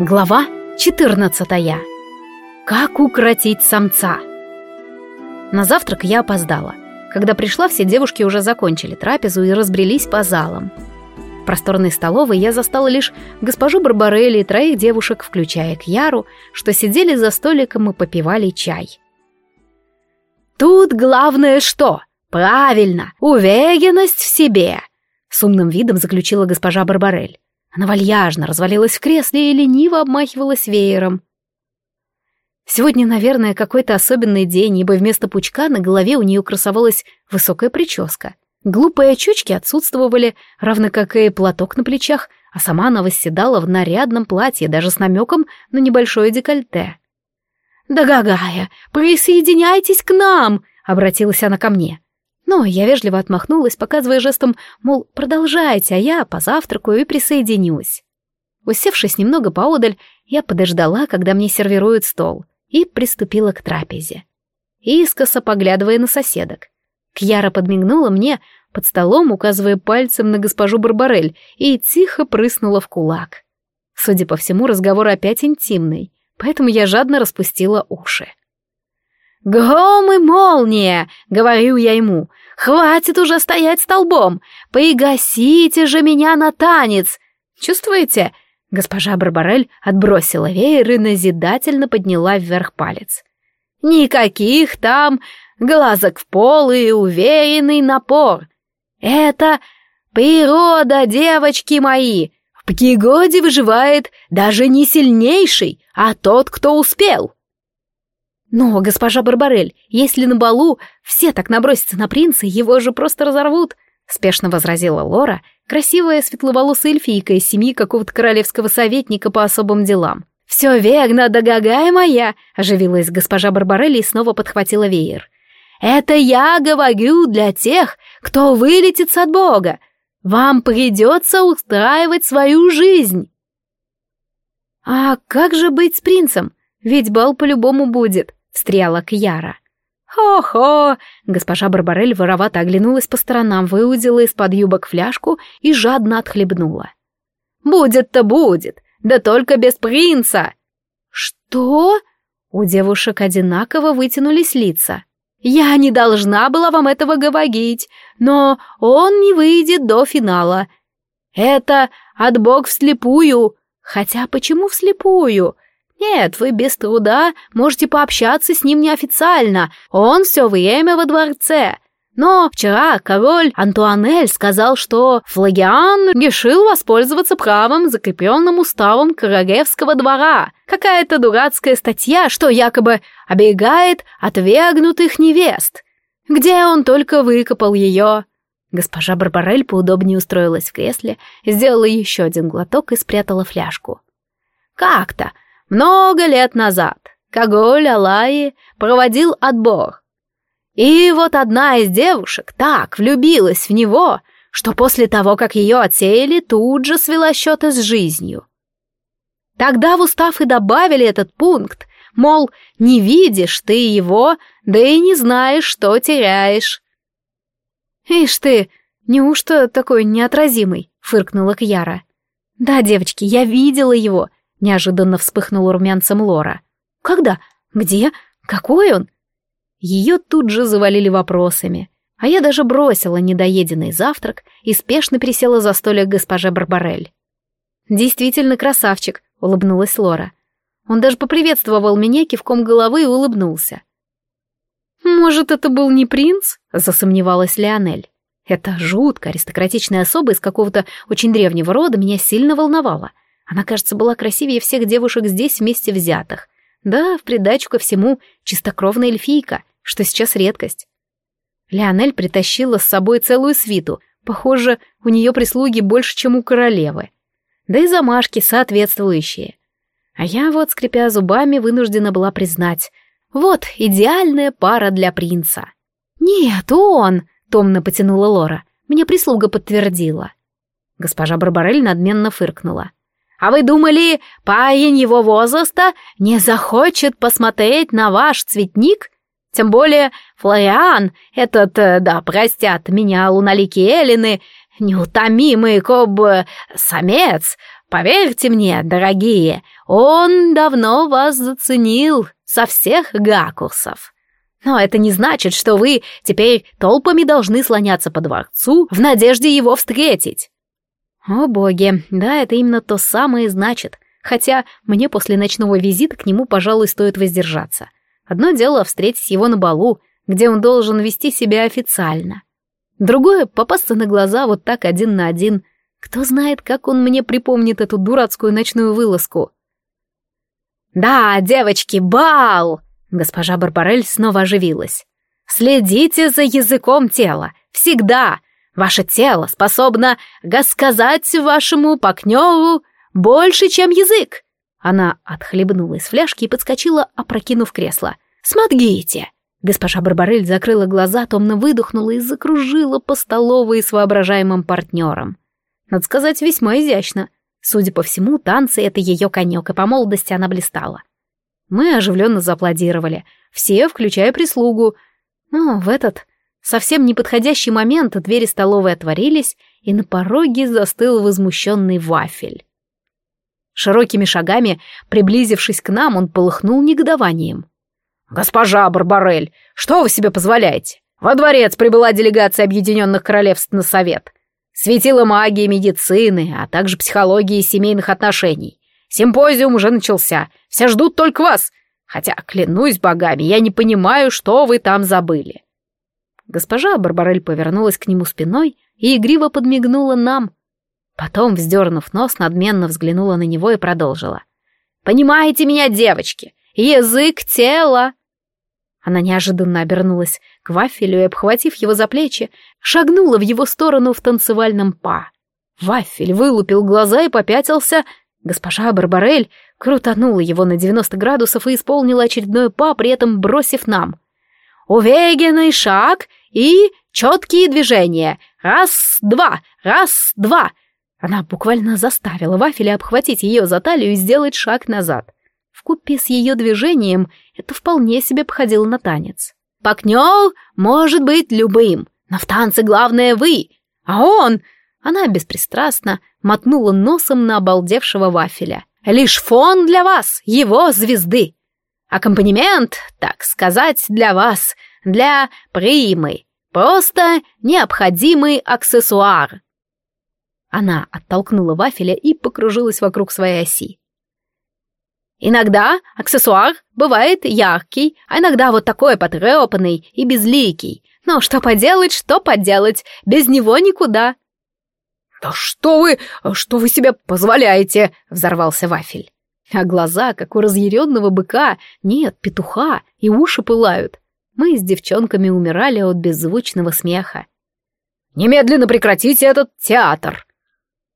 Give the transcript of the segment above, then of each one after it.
Глава 14. Как укротить самца? На завтрак я опоздала. Когда пришла, все девушки уже закончили трапезу и разбрелись по залам. В просторной столовой я застала лишь госпожу Барбарелли и троих девушек, включая Кьяру, что сидели за столиком и попивали чай. «Тут главное что? Правильно, уверенность в себе!» С умным видом заключила госпожа Барбарель. Она вальяжно развалилась в кресле и лениво обмахивалась веером. Сегодня, наверное, какой-то особенный день, ибо вместо пучка на голове у нее красовалась высокая прическа. Глупые очечки отсутствовали, равно как и платок на плечах, а сама она восседала в нарядном платье, даже с намеком на небольшое декольте. «Дорогая, присоединяйтесь к нам!» — обратилась она ко мне. Но я вежливо отмахнулась, показывая жестом, мол, продолжайте, а я позавтракаю и присоединюсь. Усевшись немного поодаль, я подождала, когда мне сервируют стол, и приступила к трапезе. Искоса поглядывая на соседок. Кьяра подмигнула мне под столом, указывая пальцем на госпожу Барбарель, и тихо прыснула в кулак. Судя по всему, разговор опять интимный, поэтому я жадно распустила уши. «Гром и молния!» — говорю я ему. «Хватит уже стоять столбом! Погасите же меня на танец! Чувствуете?» Госпожа Барбарель отбросила веер и назидательно подняла вверх палец. «Никаких там глазок в пол и уверенный напор! Это природа, девочки мои! В пригоде выживает даже не сильнейший, а тот, кто успел!» «Но, госпожа Барбарель, если на балу все так набросятся на принца, его же просто разорвут», — спешно возразила Лора, красивая светловолосая эльфийка из семьи какого-то королевского советника по особым делам. «Все верно, дорогая моя!» — оживилась госпожа Барбарелли и снова подхватила веер. «Это я говорю для тех, кто вылетит от Бога. Вам придется устраивать свою жизнь». «А как же быть с принцем? Ведь бал по-любому будет», — встряла Кьяра. «Хо-хо!» — госпожа Барбарель воровато оглянулась по сторонам, выудила из-под юбок фляжку и жадно отхлебнула. «Будет-то будет, да только без принца!» «Что?» У девушек одинаково вытянулись лица. «Я не должна была вам этого говорить, но он не выйдет до финала. Это отбог вслепую. Хотя почему вслепую? Нет, вы без труда можете пообщаться с ним неофициально, он все время во дворце. Но вчера король Антуанель сказал, что Флагиан решил воспользоваться правом, закрепленным уставом королевского двора. Какая-то дурацкая статья, что якобы оберегает отвергнутых невест. Где он только выкопал ее? Госпожа Барбарель поудобнее устроилась в кресле, сделала еще один глоток и спрятала фляжку. «Как-то много лет назад Каголь Алаи проводил отбор. И вот одна из девушек так влюбилась в него, что после того, как ее отсеяли, тут же свела счеты с жизнью. Тогда в устав и добавили этот пункт, мол, не видишь ты его, да и не знаешь, что теряешь. «Ишь ты, неужто такой неотразимый?» — фыркнула Кьяра. «Да, девочки, я видела его, Неожиданно вспыхнула румянцем Лора. «Когда? Где? Какой он?» Ее тут же завалили вопросами, а я даже бросила недоеденный завтрак и спешно присела за столик госпожи Барбарель. «Действительно красавчик», — улыбнулась Лора. Он даже поприветствовал меня кивком головы и улыбнулся. «Может, это был не принц?» — засомневалась Леонель. Эта жутко аристократичная особа из какого-то очень древнего рода меня сильно волновала. Она, кажется, была красивее всех девушек здесь вместе взятых. Да, в придачу ко всему, чистокровная эльфийка, что сейчас редкость. Леонель притащила с собой целую свиту. Похоже, у нее прислуги больше, чем у королевы. Да и замашки соответствующие. А я вот, скрипя зубами, вынуждена была признать. Вот идеальная пара для принца. «Нет, он!» — томно потянула Лора. Мне прислуга подтвердила. Госпожа Барбарель надменно фыркнула. А вы думали, парень его возраста не захочет посмотреть на ваш цветник? Тем более Флориан, этот, э, да, простят меня луналикие эллины, неутомимый коб... самец, поверьте мне, дорогие, он давно вас заценил со всех гакурсов. Но это не значит, что вы теперь толпами должны слоняться по дворцу в надежде его встретить. О боги, да, это именно то самое значит. Хотя мне после ночного визита к нему, пожалуй, стоит воздержаться. Одно дело встретить его на балу, где он должен вести себя официально. Другое — попасться на глаза вот так один на один. Кто знает, как он мне припомнит эту дурацкую ночную вылазку. «Да, девочки, бал!» Госпожа Барбарель снова оживилась. «Следите за языком тела. Всегда. Ваше тело способно рассказать вашему пакнёву больше, чем язык». Она отхлебнула из фляжки и подскочила, опрокинув кресло. «Смотрите!» Госпожа Барбарель закрыла глаза, томно выдохнула и закружила по столовой с воображаемым партнером. Надо сказать, весьма изящно. Судя по всему, танцы — это ее конек, и по молодости она блистала. Мы оживленно зааплодировали, все, включая прислугу. Но в этот совсем неподходящий момент двери столовой отворились, и на пороге застыл возмущенный вафель. Широкими шагами, приблизившись к нам, он полыхнул негодованием. «Госпожа Барбарель, что вы себе позволяете? Во дворец прибыла делегация Объединенных Королевств на совет. Светила магии медицины, а также психологии семейных отношений. Симпозиум уже начался, все ждут только вас. Хотя, клянусь богами, я не понимаю, что вы там забыли». Госпожа Барбарель повернулась к нему спиной и игриво подмигнула нам. Потом, вздернув нос, надменно взглянула на него и продолжила. «Понимаете меня, девочки? Язык тела!» Она неожиданно обернулась к вафелю и, обхватив его за плечи, шагнула в его сторону в танцевальном па. Вафель вылупил глаза и попятился. Госпожа Барбарель крутанула его на 90 градусов и исполнила очередной па, при этом бросив нам. «Уверенный шаг и четкие движения. Раз, два, раз, два». Она буквально заставила Вафеля обхватить ее за талию и сделать шаг назад. Вкупе с ее движением это вполне себе походило на танец. «Пакнёл может быть любым, но в танце главное вы, а он...» Она беспристрастно мотнула носом на обалдевшего вафеля. «Лишь фон для вас, его звезды. Аккомпанемент, так сказать, для вас, для примы. Просто необходимый аксессуар». Она оттолкнула вафеля и покружилась вокруг своей оси. Иногда аксессуар бывает яркий, а иногда вот такой потрепанный и безликий. Но что поделать, что поделать, без него никуда. «Да что вы, что вы себе позволяете?» — взорвался Вафель. А глаза, как у разъяренного быка, нет, петуха, и уши пылают. Мы с девчонками умирали от беззвучного смеха. «Немедленно прекратите этот театр!»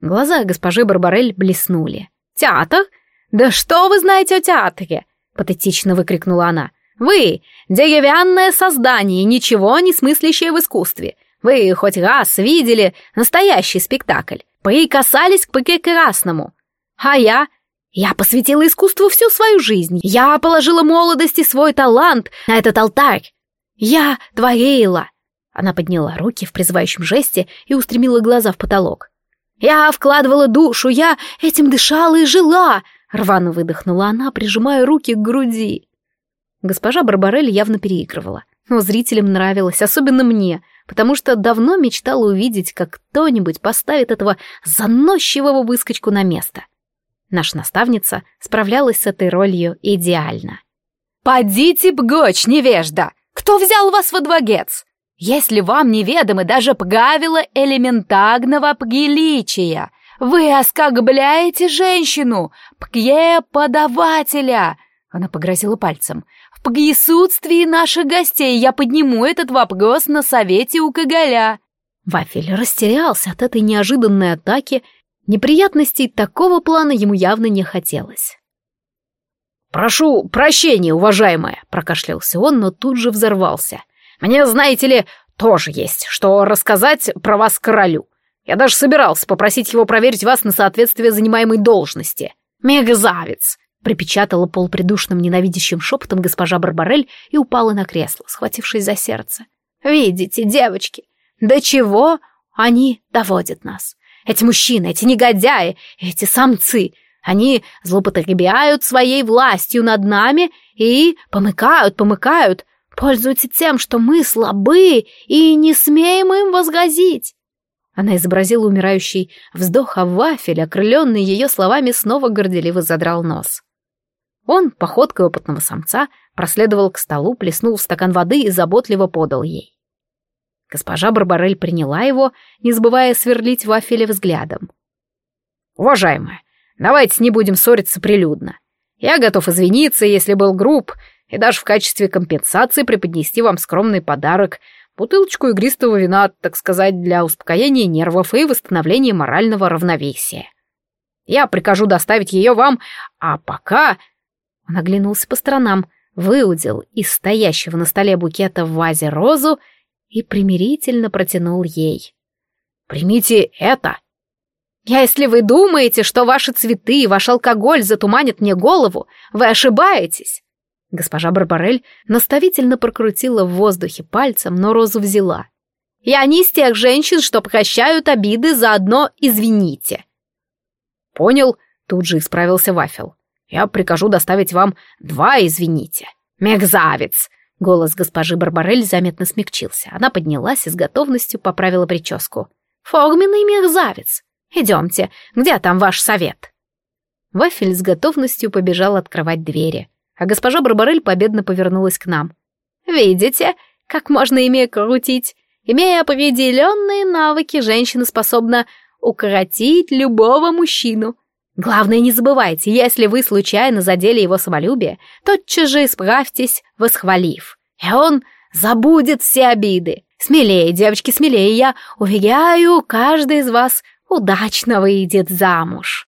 Глаза госпожи Барбарель блеснули. «Театр? «Да что вы знаете о театре?» — патетично выкрикнула она. «Вы — деревянное создание, ничего не смыслящее в искусстве. Вы хоть раз видели настоящий спектакль, прикасались к прекрасному. А я... Я посвятила искусству всю свою жизнь. Я положила молодости свой талант на этот алтарь. Я творила». Она подняла руки в призывающем жесте и устремила глаза в потолок. «Я вкладывала душу, я этим дышала и жила!» Рвано выдохнула она, прижимая руки к груди. Госпожа Барбарель явно переигрывала. Но зрителям нравилось, особенно мне, потому что давно мечтала увидеть, как кто-нибудь поставит этого заносчивого выскочку на место. Наша наставница справлялась с этой ролью идеально. «Подите бгочь, невежда! Кто взял вас во дворец? Если вам неведомы даже правила элементарного приличия, вы оскорбляете женщину, пье-подавателя!» Она погрозила пальцем. «В присутствии наших гостей я подниму этот вопрос на совете у Кагаля». Вафель растерялся от этой неожиданной атаки. Неприятностей такого плана ему явно не хотелось. «Прошу прощения, уважаемая», — прокашлялся он, но тут же взорвался. «Мне, знаете ли, тоже есть, что рассказать про вас королю. Я даже собирался попросить его проверить вас на соответствие занимаемой должности. Мегазавец! Припечатала пол придушным ненавидящим шепотом госпожа Барбарель и упала на кресло, схватившись за сердце. «Видите, девочки, до чего они доводят нас? Эти мужчины, эти негодяи, эти самцы, они злоупотребляют своей властью над нами и помыкают, помыкают, пользуются тем, что мы слабы и не смеем им возгрозить. Она изобразила умирающий вздох, а вафель, окрыленный ее словами, снова горделиво задрал нос. Он, походкой опытного самца, проследовал к столу, плеснул в стакан воды и заботливо подал ей. Госпожа Барбарель приняла его, не забывая сверлить вафеля взглядом. «Уважаемая, давайте не будем ссориться прилюдно. Я готов извиниться, если был груб, и даже в качестве компенсации преподнести вам скромный подарок — бутылочку игристого вина, так сказать, для успокоения нервов и восстановления морального равновесия. Я прикажу доставить ее вам, а пока...» Он оглянулся по сторонам, выудил из стоящего на столе букета в вазе розу и примирительно протянул ей. «Примите это!» «Если вы думаете, что ваши цветы и ваш алкоголь затуманят мне голову, вы ошибаетесь!» Госпожа Барбарель наставительно прокрутила в воздухе пальцем, но розу взяла. «Я не из тех женщин, что прощают обиды, заодно извините». «Понял», — тут же исправился Вафел. «Я прикажу доставить вам два извините». «Мерзавец!» Голос госпожи Барбарель заметно смягчился. Она поднялась и с готовностью поправила прическу. «Форменный мерзавец! Идемте, где там ваш совет?» Вафель с готовностью побежал открывать двери а госпожа Барбарель победно повернулась к нам. «Видите, как можно ими крутить? Имея определенные навыки, женщина способна укоротить любого мужчину. Главное, не забывайте, если вы случайно задели его самолюбие, тотчас же исправьтесь, восхвалив. И он забудет все обиды. Смелее, девочки, смелее, я уверяю, каждый из вас удачно выйдет замуж.